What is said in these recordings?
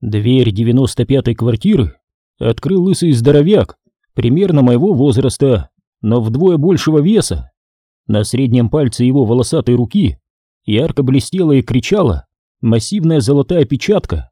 Дверь девяносто пятой квартиры открыл лысый здоровяк, примерно моего возраста, но вдвое большего веса. На среднем пальце его волосатой руки ярко блестела и кричала массивная золотая печатка.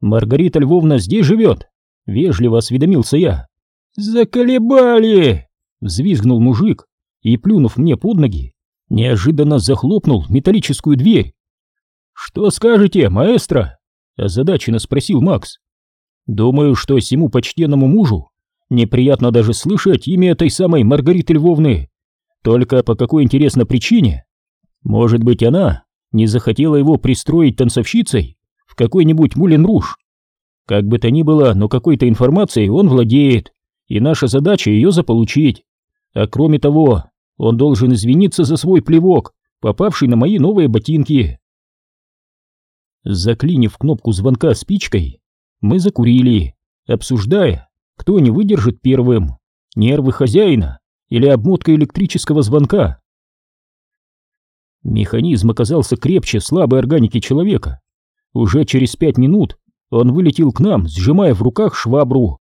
«Маргарита Львовна здесь живет?» — вежливо осведомился я. «Заколебали!» — взвизгнул мужик и, плюнув мне под ноги, неожиданно захлопнул металлическую дверь. «Что скажете, маэстро?» — озадаченно спросил Макс. «Думаю, что всему почтенному мужу неприятно даже слышать имя этой самой Маргариты Львовны. Только по какой интересной причине? Может быть, она не захотела его пристроить танцовщицей в какой-нибудь Мулен-Руж? Как бы то ни было, но какой-то информацией он владеет, и наша задача ее заполучить. А кроме того, он должен извиниться за свой плевок, попавший на мои новые ботинки. Заклинив кнопку звонка спичкой, мы закурили, обсуждая, кто не выдержит первым, нервы хозяина или обмотка электрического звонка. Механизм оказался крепче слабой органики человека. Уже через пять минут он вылетел к нам, сжимая в руках швабру.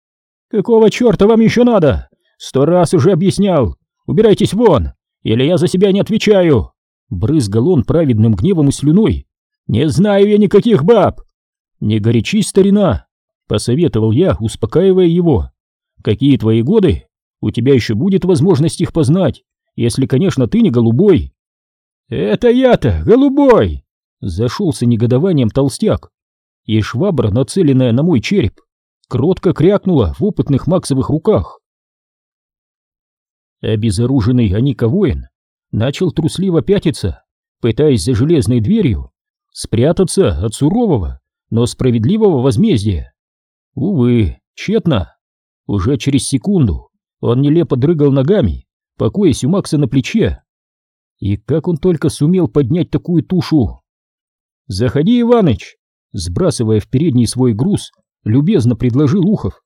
«Какого черта вам еще надо? Сто раз уже объяснял! Убирайтесь вон, или я за себя не отвечаю!» Брызгал он праведным гневом и слюной. «Не знаю я никаких баб!» «Не горячись, старина!» — посоветовал я, успокаивая его. «Какие твои годы? У тебя еще будет возможность их познать, если, конечно, ты не голубой!» «Это я-то, голубой!» — зашелся негодованием толстяк. И швабра, нацеленная на мой череп, кротко крякнула в опытных Максовых руках. Обезоруженный Аника воин начал трусливо пятиться, пытаясь за железной дверью спрятаться от сурового, но справедливого возмездия. Увы, тщетно. Уже через секунду он нелепо дрыгал ногами, покоясь у Макса на плече. И как он только сумел поднять такую тушу? «Заходи, Иваныч!» Сбрасывая в передний свой груз, любезно предложил Ухов.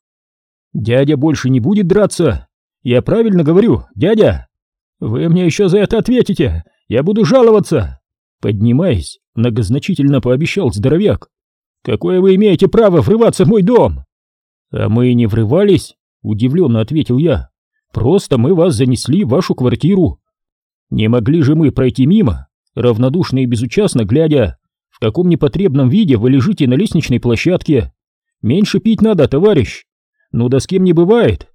«Дядя больше не будет драться!» Я правильно говорю, дядя? Вы мне еще за это ответите, я буду жаловаться. Поднимаясь, многозначительно пообещал здоровяк. Какое вы имеете право врываться в мой дом? А мы не врывались, удивленно ответил я. Просто мы вас занесли в вашу квартиру. Не могли же мы пройти мимо, равнодушно и безучастно глядя, в каком непотребном виде вы лежите на лестничной площадке. Меньше пить надо, товарищ. Ну да с кем не бывает.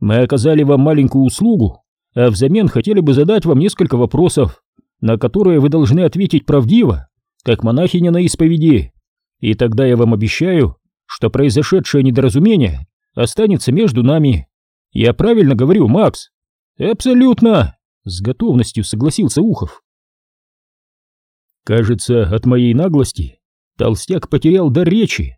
Мы оказали вам маленькую услугу, а взамен хотели бы задать вам несколько вопросов, на которые вы должны ответить правдиво, как монахиня на исповеди. И тогда я вам обещаю, что произошедшее недоразумение останется между нами. Я правильно говорю, Макс? Абсолютно, с готовностью согласился Ухов. Кажется, от моей наглости толстяк потерял дар речи.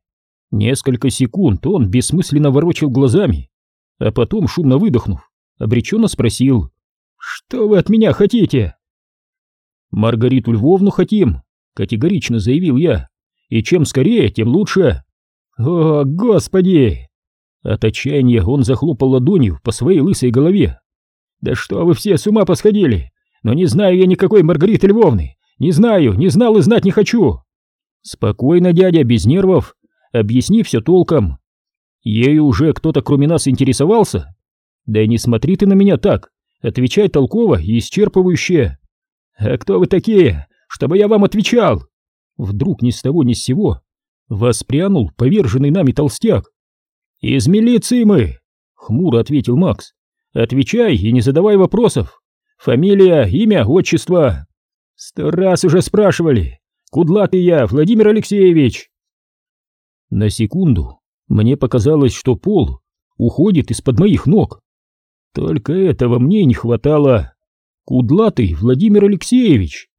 Несколько секунд он бессмысленно ворочил глазами, а потом, шумно выдохнув, обреченно спросил «Что вы от меня хотите?» «Маргариту Львовну хотим», — категорично заявил я, «и чем скорее, тем лучше». «О, господи!» От отчаяния он захлопал ладонью по своей лысой голове. «Да что вы все с ума посходили! Но не знаю я никакой Маргариты Львовны! Не знаю, не знал и знать не хочу!» «Спокойно, дядя, без нервов. Объясни все толком. Ею уже кто-то кроме нас интересовался? Да не смотри ты на меня так, отвечай толково и исчерпывающе. А кто вы такие, чтобы я вам отвечал? Вдруг ни с того ни с сего воспрянул поверженный нами толстяк. Из милиции мы, хмуро ответил Макс. Отвечай и не задавай вопросов. Фамилия, имя, отчество. Сто раз уже спрашивали. Кудлатый я, Владимир Алексеевич. На секунду мне показалось, что пол уходит из-под моих ног. Только этого мне не хватало. Кудлатый Владимир Алексеевич.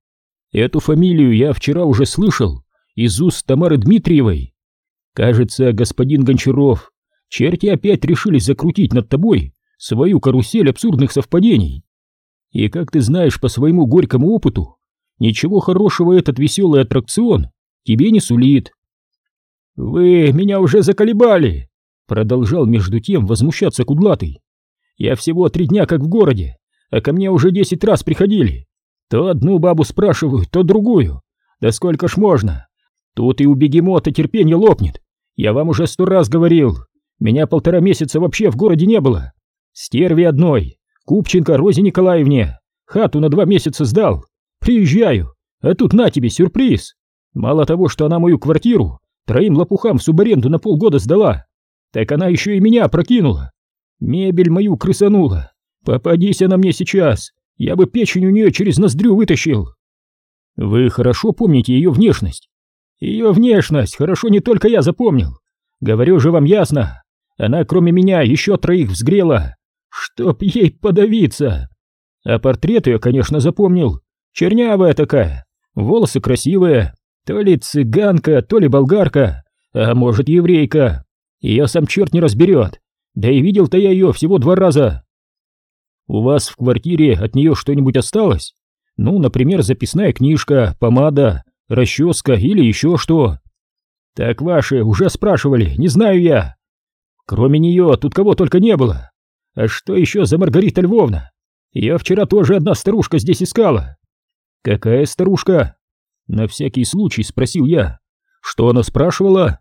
Эту фамилию я вчера уже слышал из уст Тамары Дмитриевой. Кажется, господин Гончаров, черти опять решили закрутить над тобой свою карусель абсурдных совпадений. И как ты знаешь по своему горькому опыту, ничего хорошего этот веселый аттракцион тебе не сулит. «Вы меня уже заколебали!» Продолжал между тем возмущаться Кудлатый. «Я всего три дня как в городе, а ко мне уже десять раз приходили. То одну бабу спрашивают, то другую. Да сколько ж можно? Тут и у бегемота терпение лопнет. Я вам уже сто раз говорил, меня полтора месяца вообще в городе не было. Стерви одной, Купченко Розе Николаевне, хату на два месяца сдал. Приезжаю, а тут на тебе сюрприз. Мало того, что она мою квартиру троим лопухам в субаренду на полгода сдала, так она еще и меня прокинула. Мебель мою крысанула. Попадись она мне сейчас, я бы печень у нее через ноздрю вытащил. Вы хорошо помните ее внешность? Ее внешность хорошо не только я запомнил. Говорю же вам ясно, она кроме меня еще троих взгрела, чтоб ей подавиться. А портрет ее, конечно, запомнил. Чернявая такая, волосы красивые, то ли цыганка, то ли болгарка, а может еврейка. Ее сам черт не разберет. Да и видел-то я ее всего два раза. У вас в квартире от нее что-нибудь осталось? Ну, например, записная книжка, помада, расческа или еще что? Так ваши уже спрашивали, не знаю я. Кроме нее тут кого только не было. А что еще за Маргарита Львовна? Я вчера тоже одна старушка здесь искала. Какая старушка? На всякий случай спросил я. Что она спрашивала?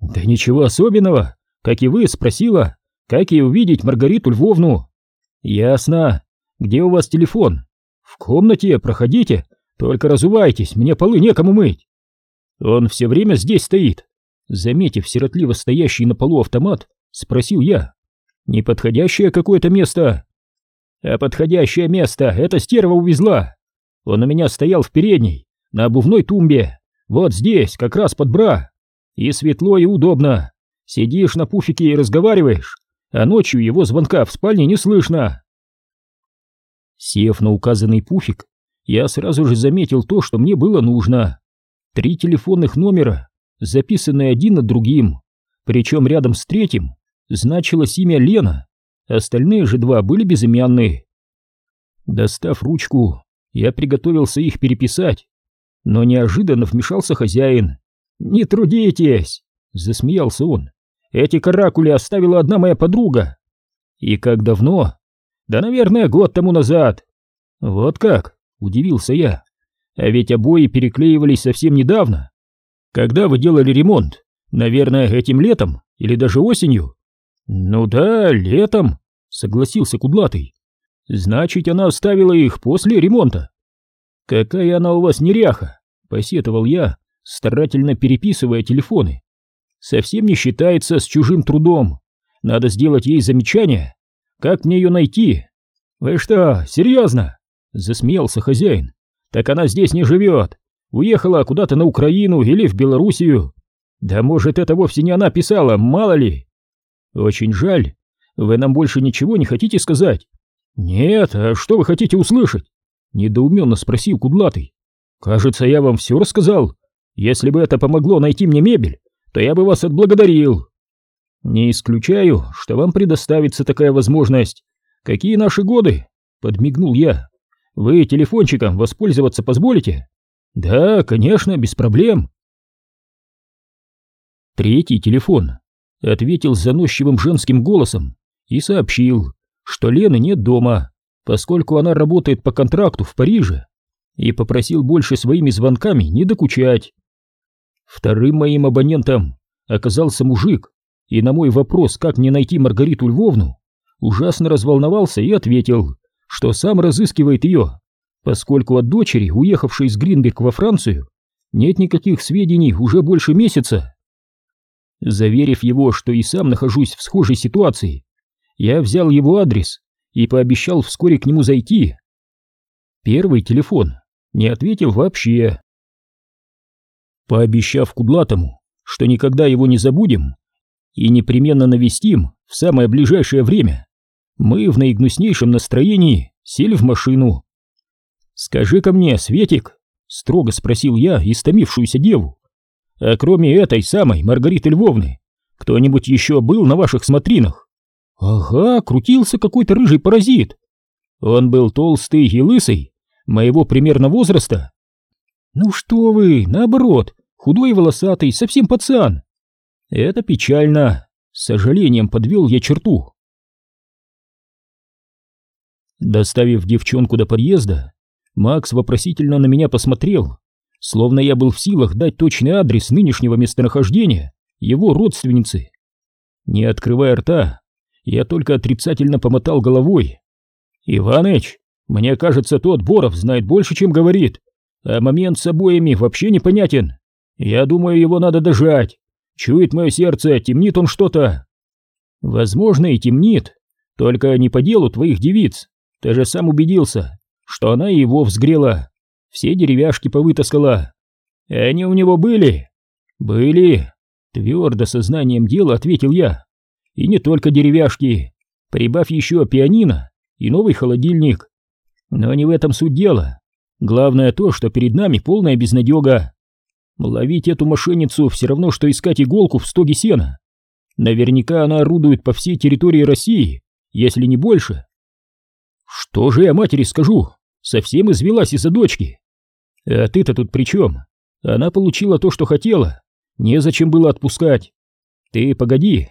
Да ничего особенного. Как и вы, спросила, как ей увидеть Маргариту Львовну. Ясно. Где у вас телефон? В комнате, проходите. Только разувайтесь, мне полы некому мыть. Он все время здесь стоит. Заметив сиротливо стоящий на полу автомат, спросил я. Неподходящее какое-то место? А подходящее место эта стерва увезла. Он у меня стоял в передней, на обувной тумбе. Вот здесь, как раз под бра. И светло, и удобно. Сидишь на пуфике и разговариваешь, а ночью его звонка в спальне не слышно. Сев на указанный пуфик, я сразу же заметил то, что мне было нужно. Три телефонных номера, записанные один над другим, причем рядом с третьим значилось имя Лена, остальные же два были безымянные. Достав ручку, я приготовился их переписать, но неожиданно вмешался хозяин. «Не трудитесь!» — засмеялся он. «Эти каракули оставила одна моя подруга». «И как давно?» «Да, наверное, год тому назад». «Вот как?» — удивился я. «А ведь обои переклеивались совсем недавно. Когда вы делали ремонт? Наверное, этим летом или даже осенью?» «Ну да, летом», — согласился Кудлатый. «Значит, она оставила их после ремонта». «Какая она у вас неряха», — посетовал я, старательно переписывая телефоны. «Совсем не считается с чужим трудом. Надо сделать ей замечание. Как мне ее найти?» «Вы что, серьезно?» — засмеялся хозяин. «Так она здесь не живет. Уехала куда-то на Украину или в Белоруссию. Да может, это вовсе не она писала, мало ли». «Очень жаль. Вы нам больше ничего не хотите сказать?» «Нет, а что вы хотите услышать?» Недоуменно спросил Кудлатый. «Кажется, я вам все рассказал. Если бы это помогло найти мне мебель, то я бы вас отблагодарил». «Не исключаю, что вам предоставится такая возможность. Какие наши годы?» — подмигнул я. «Вы телефончиком воспользоваться позволите?» «Да, конечно, без проблем». Третий телефон ответил заносчивым женским голосом и сообщил, что Лены нет дома, поскольку она работает по контракту в Париже, и попросил больше своими звонками не докучать. Вторым моим абонентом оказался мужик, и на мой вопрос, как мне найти Маргариту Львовну, ужасно разволновался и ответил, что сам разыскивает ее, поскольку от дочери, уехавшей из Гринберг во Францию, нет никаких сведений уже больше месяца. Заверив его, что и сам нахожусь в схожей ситуации, я взял его адрес и пообещал вскоре к нему зайти. Первый телефон не ответил вообще. Пообещав Кудлатому, что никогда его не забудем и непременно навестим в самое ближайшее время, мы в наигнуснейшем настроении сели в машину. «Скажи-ка мне, Светик», — строго спросил я истомившуюся деву, а кроме этой самой Маргариты Львовны, кто-нибудь еще был на ваших смотринах? Ага, крутился какой-то рыжий паразит. Он был толстый и лысый, моего примерно возраста. Ну что вы, наоборот, худой и волосатый, совсем пацан. Это печально. С сожалением подвел я черту. Доставив девчонку до подъезда, Макс вопросительно на меня посмотрел словно я был в силах дать точный адрес нынешнего местонахождения его родственницы. Не открывая рта, я только отрицательно помотал головой. «Иваныч, мне кажется, тот Боров знает больше, чем говорит, а момент с обоями вообще непонятен. Я думаю, его надо дожать. Чует мое сердце, темнит он что-то». «Возможно, и темнит, только не по делу твоих девиц. Ты же сам убедился, что она его взгрела, все деревяшки повытаскала. Они у него были?» «Были», — твердо сознанием дела ответил я. И не только деревяшки, прибавь еще пианино и новый холодильник. Но не в этом суть дела. Главное то, что перед нами полная безнадега. Ловить эту мошенницу все равно, что искать иголку в стоге сена. Наверняка она орудует по всей территории России, если не больше. Что же я матери скажу? Совсем извелась из-за дочки. А ты-то тут при чем? Она получила то, что хотела. Незачем было отпускать. Ты погоди,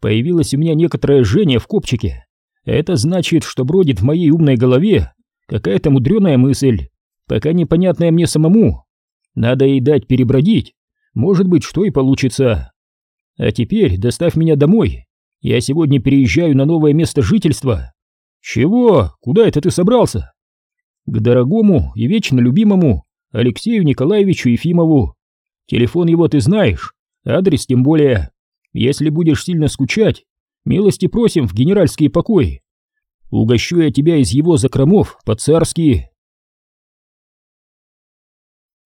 Появилось у меня некоторое жжение в копчике. Это значит, что бродит в моей умной голове какая-то мудреная мысль, пока непонятная мне самому. Надо ей дать перебродить, может быть, что и получится. А теперь доставь меня домой. Я сегодня переезжаю на новое место жительства. Чего? Куда это ты собрался? К дорогому и вечно любимому Алексею Николаевичу Ефимову. Телефон его ты знаешь, адрес тем более. Если будешь сильно скучать, милости просим в генеральские покои. Угощу я тебя из его закромов по-царски.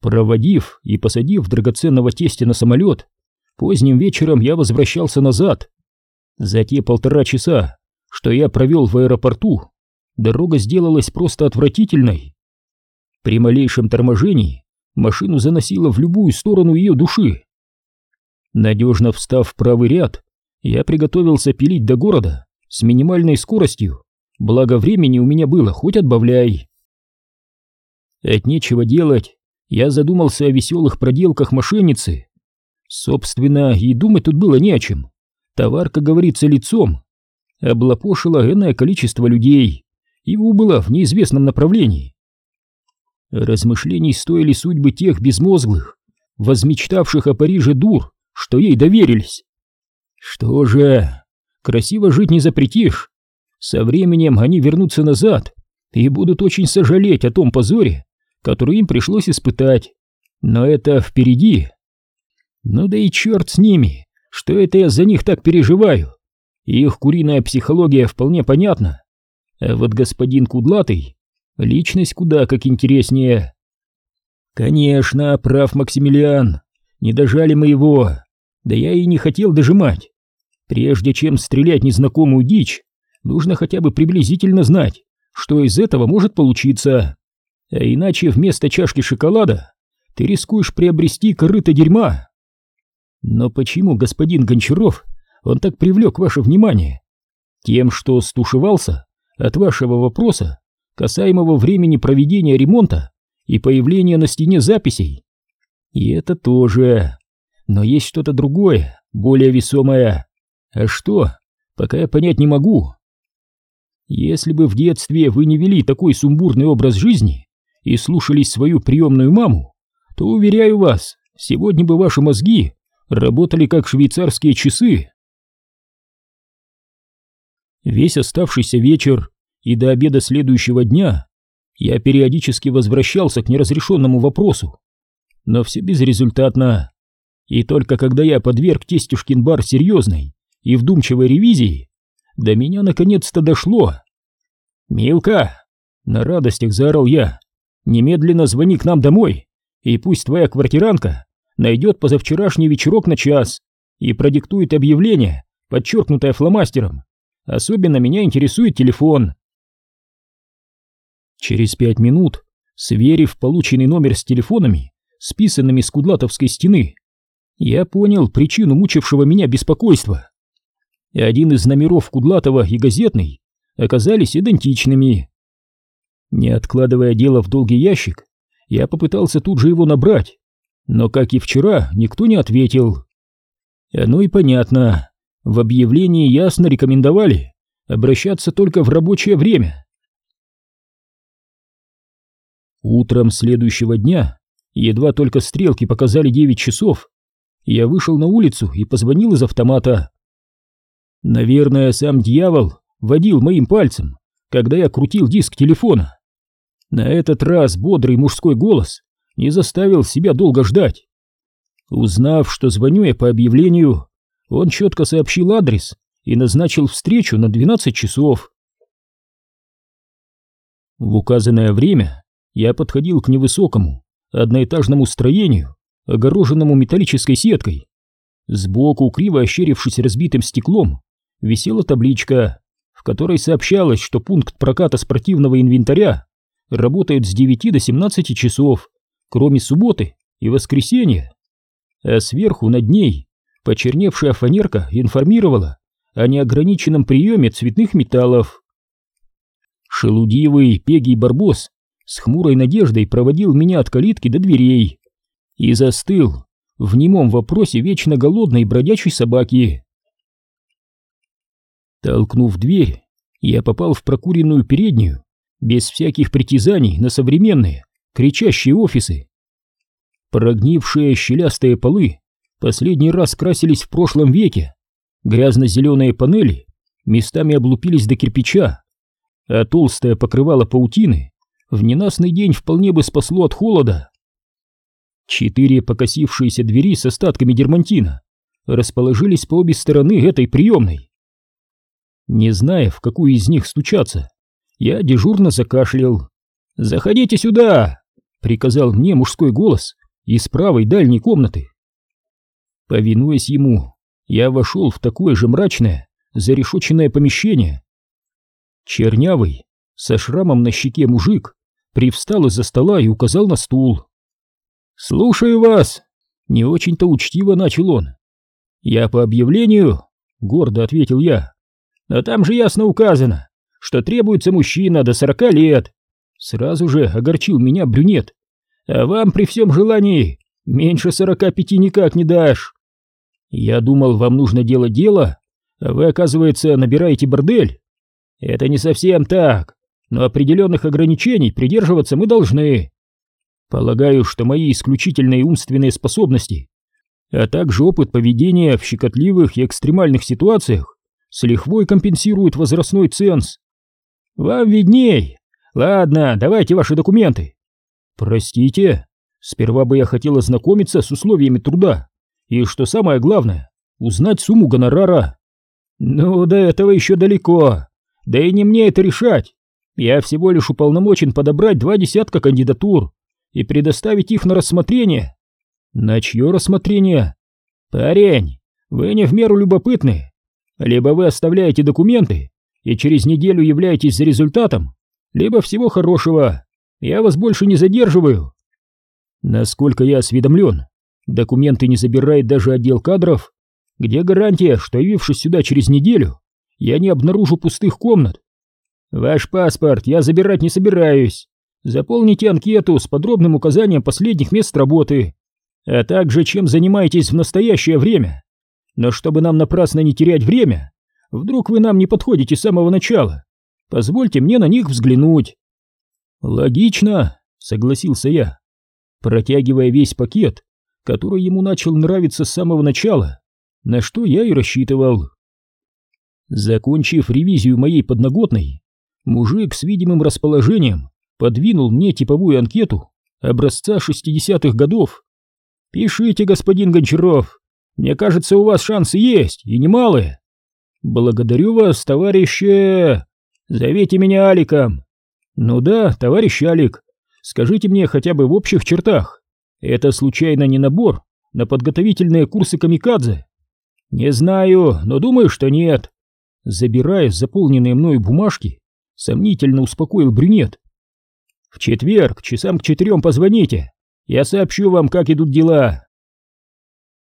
Проводив и посадив драгоценного тестя на самолет, поздним вечером я возвращался назад. За те полтора часа, что я провел в аэропорту, дорога сделалась просто отвратительной. При малейшем торможении машину заносило в любую сторону ее души. Надежно встав в правый ряд, я приготовился пилить до города с минимальной скоростью, благо времени у меня было, хоть отбавляй. От нечего делать, я задумался о веселых проделках мошенницы. Собственно, и думать тут было не о чем. Товар, как говорится, лицом. Облапошило энное количество людей и убыло в неизвестном направлении. Размышлений стоили судьбы тех безмозглых, возмечтавших о Париже дур, что ей доверились. Что же, красиво жить не запретишь. Со временем они вернутся назад и будут очень сожалеть о том позоре, который им пришлось испытать. Но это впереди. Ну да и черт с ними, что это я за них так переживаю. Их куриная психология вполне понятна. А вот господин Кудлатый — личность куда как интереснее. Конечно, прав Максимилиан, не дожали мы его. Да я и не хотел дожимать. Прежде чем стрелять незнакомую дичь, нужно хотя бы приблизительно знать, что из этого может получиться. Иначе вместо чашки шоколада ты рискуешь приобрести корыто дерьма. Но почему господин Гончаров, он так привлек ваше внимание? Тем, что стушевался от вашего вопроса, касаемого времени проведения ремонта и появления на стене записей. И это тоже но есть что-то другое, более весомое. А что? Пока я понять не могу. Если бы в детстве вы не вели такой сумбурный образ жизни и слушались свою приемную маму, то, уверяю вас, сегодня бы ваши мозги работали как швейцарские часы. Весь оставшийся вечер и до обеда следующего дня я периодически возвращался к неразрешенному вопросу, но все безрезультатно. И только когда я подверг тестюшкин бар серьезной и вдумчивой ревизии, до меня наконец-то дошло. «Милка!» — на радостях заорал я. «Немедленно звони к нам домой, и пусть твоя квартиранка найдет позавчерашний вечерок на час и продиктует объявление, подчеркнутое фломастером. Особенно меня интересует телефон». Через пять минут, сверив полученный номер с телефонами, списанными с кудлатовской стены, я понял причину мучившего меня беспокойства. Один из номеров Кудлатова и газетный оказались идентичными. Не откладывая дело в долгий ящик, я попытался тут же его набрать, но, как и вчера, никто не ответил. Оно и понятно, в объявлении ясно рекомендовали обращаться только в рабочее время. Утром следующего дня, едва только стрелки показали 9 часов, Я вышел на улицу и позвонил из автомата. Наверное, сам дьявол водил моим пальцем, когда я крутил диск телефона. На этот раз бодрый мужской голос не заставил себя долго ждать. Узнав, что звоню я по объявлению, он четко сообщил адрес и назначил встречу на 12 часов. В указанное время я подходил к невысокому, одноэтажному строению, огороженному металлической сеткой. Сбоку, криво ощерившись разбитым стеклом, висела табличка, в которой сообщалось, что пункт проката спортивного инвентаря работает с 9 до 17 часов, кроме субботы и воскресенья. А сверху над ней почерневшая фанерка информировала о неограниченном приеме цветных металлов. Шелудивый Пегий Барбос с хмурой надеждой проводил меня от калитки до дверей и застыл в немом вопросе вечно голодной бродячей собаки. Толкнув дверь, я попал в прокуренную переднюю, без всяких притязаний на современные, кричащие офисы. Прогнившие щелястые полы последний раз красились в прошлом веке, грязно-зеленые панели местами облупились до кирпича, а толстое покрывало паутины в ненастный день вполне бы спасло от холода. Четыре покосившиеся двери с остатками дермантина расположились по обе стороны этой приемной. Не зная, в какую из них стучаться, я дежурно закашлял. «Заходите сюда!» — приказал мне мужской голос из правой дальней комнаты. Повинуясь ему, я вошел в такое же мрачное, зарешоченное помещение. Чернявый, со шрамом на щеке мужик, привстал из-за стола и указал на стул. «Слушаю вас!» — не очень-то учтиво начал он. «Я по объявлению?» — гордо ответил я. «Но там же ясно указано, что требуется мужчина до сорока лет!» Сразу же огорчил меня брюнет. «А вам при всем желании меньше сорока пяти никак не дашь!» «Я думал, вам нужно делать дело, а вы, оказывается, набираете бордель!» «Это не совсем так, но определенных ограничений придерживаться мы должны!» Полагаю, что мои исключительные умственные способности, а также опыт поведения в щекотливых и экстремальных ситуациях с лихвой компенсируют возрастной ценз. Вам видней. Ладно, давайте ваши документы. Простите, сперва бы я хотел ознакомиться с условиями труда и, что самое главное, узнать сумму гонорара. Ну, до этого еще далеко. Да и не мне это решать. Я всего лишь уполномочен подобрать два десятка кандидатур и предоставить их на рассмотрение. На чье рассмотрение? Парень, вы не в меру любопытны. Либо вы оставляете документы и через неделю являетесь за результатом, либо всего хорошего. Я вас больше не задерживаю. Насколько я осведомлен, документы не забирает даже отдел кадров. Где гарантия, что явившись сюда через неделю, я не обнаружу пустых комнат? Ваш паспорт я забирать не собираюсь. Заполните анкету с подробным указанием последних мест работы, а также чем занимаетесь в настоящее время. Но чтобы нам напрасно не терять время, вдруг вы нам не подходите с самого начала, позвольте мне на них взглянуть. Логично, согласился я, протягивая весь пакет, который ему начал нравиться с самого начала, на что я и рассчитывал. Закончив ревизию моей подноготной, мужик с видимым расположением подвинул мне типовую анкету образца 60-х годов. «Пишите, господин Гончаров, мне кажется, у вас шансы есть, и немалые. Благодарю вас, товарищ... Зовите меня Аликом. Ну да, товарищ Алик, скажите мне хотя бы в общих чертах, это случайно не набор на подготовительные курсы камикадзе? Не знаю, но думаю, что нет. Забирая заполненные мною бумажки, сомнительно успокоил брюнет. В четверг, часам к четырем позвоните. Я сообщу вам, как идут дела.